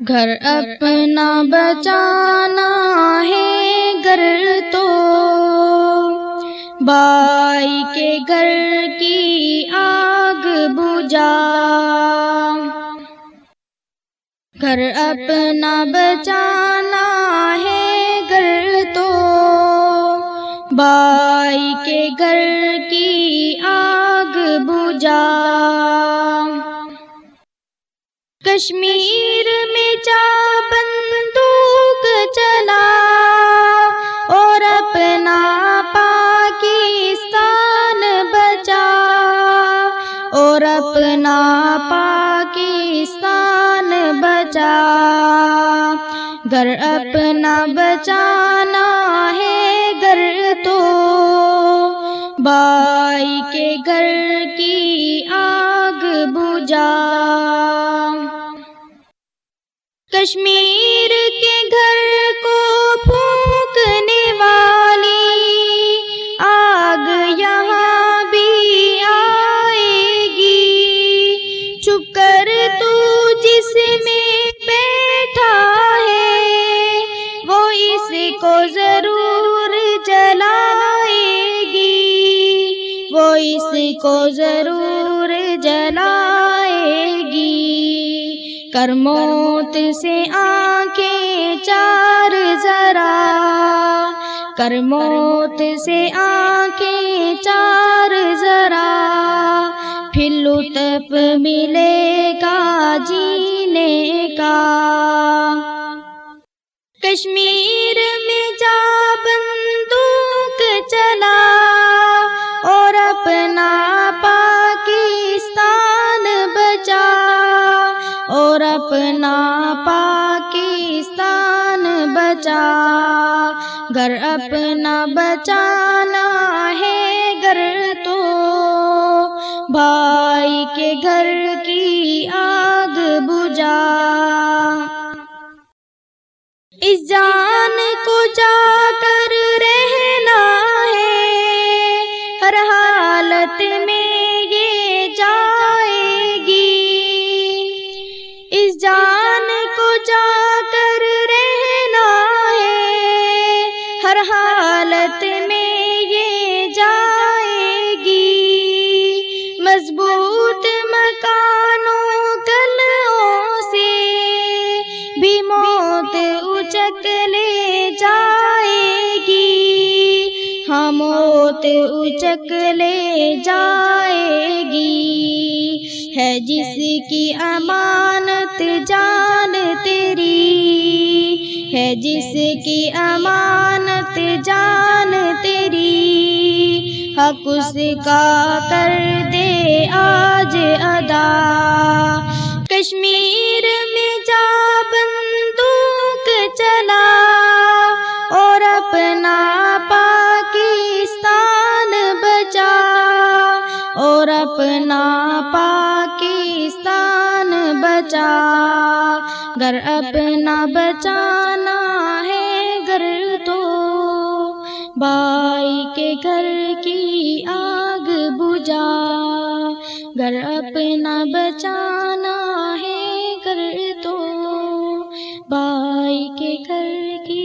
گھر اپنا بچانا ہے گھر تو۔ بائی کے گھر کی آگ بجا گھر اپنا بچانا ہے گھر تو۔ بائی کے گھر کی آگ بجا کشمیر چا بندوق چلا اور اپنا پاکستان بچا اور اپنا پاکستان بچا گھر اپنا بچانا ہے گھر تو بائی کے گھر کشمیر کے گھر کو پھونکنے والی۔ آگ یہاں بھی آئے گی چپ کر تو جس میں بیٹھا ہے، وہ اس کو ضرور جلائے گی۔ وہ اس کو ضرور جلائے گی کر موت سے آنکھیں چار ذرا۔ کر موت سے آنکھیں چار ذرا۔ پھر لطف ملے گا جینے کا۔ کشمیر میں جا اور اپنا پاکستان بچا گھر اپنا بچانا ہے گھر تو بھائی کے گھر کی آگ بجا اس جان کو ہر حالت میں یہ جائے گی۔ مضبوط مکانوں کلوں سے بھی موت اچک لے جائے گی۔ ہاں موت اچک لے جائے گی۔ ہے جس کی امانت ہے جس کی امانت جان تیری، حق اس کا کر دے آج ادا۔ کشمیر میں جا بندوق چلا اور اپنا پاکستان بچا۔ اور اپنا پاکستان بچا۔ گھر اپنا بچانا بائی کے گھر کی آگ بجا گھر اپنا بچانا ہے گھر تو۔ بائی کے گھر کی